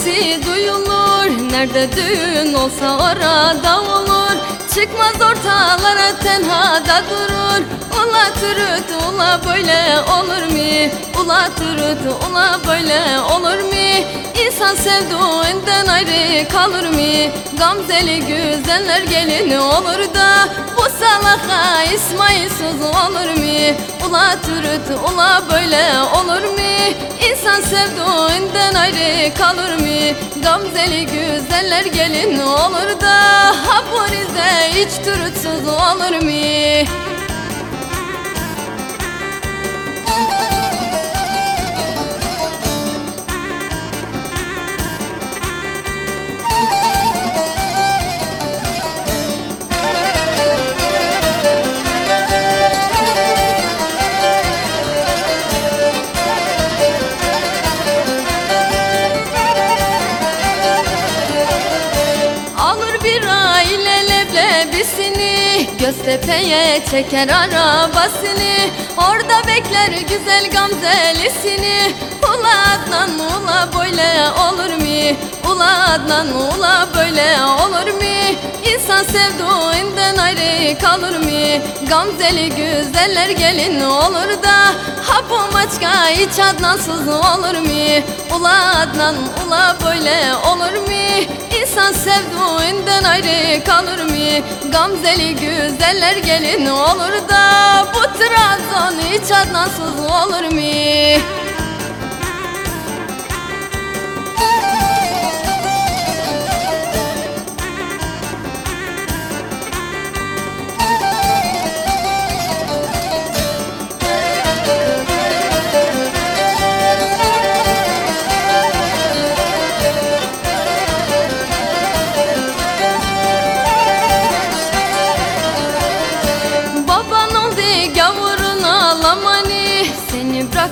sesi duyulur Nerede düğün olsa orada olur Çıkmaz ortalara tenhada durur Ula türüt ula böyle olur mu? Ula türüt ula böyle olur mu? İnsan sevduğundan ayrı kalır mı? Gamzeli güzeller gelin olur da Bu salaka İsmailsuz olur mu? Ula türüt ula böyle olur mu? İnsan sevduğundan ayrı kalır mı? Gamzeli güzeller gelin olur da Ha bu hiç türütsüz olur mu? Bir aile leblebisini Göztepe'ye çeker arabasını Orada bekler güzel gamzelisini Ula Adnan ula böyle olur mu? Ula Adnan ula böyle olur mu? İnsan sevduğundan ayrı kalır mı? Gamzeli güzeller gelin olur da Ha bu maçka hiç Adnansız olur mu? Ula Adnan ula böyle olur mu? İnsan sevduğundan ayrı kalır mı? Gamzeli güzeller gelin olur da Bu Trabzon hiç Adnansız olur mu?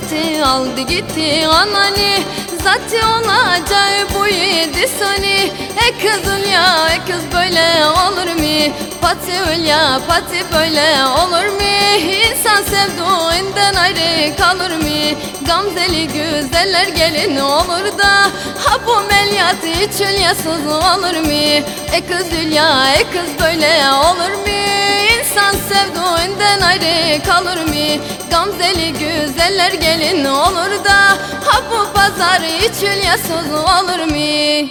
Bıraktı aldı gitti anani Zaten olacağı bu yedi sani E kızım ya e kız böyle olur mu? Pati öl ya pati böyle olur mu? İnsan sevduğundan ayrı kalır mı? Gamzeli güzeller gelin olur da Ha bu melyat hiç hülyasız olur mu? E kız hülya e kız böyle olur mu? Kalır mı? Gamzeli güzeller gelin olur da Ha bu pazar hiç hülyasız olur mu?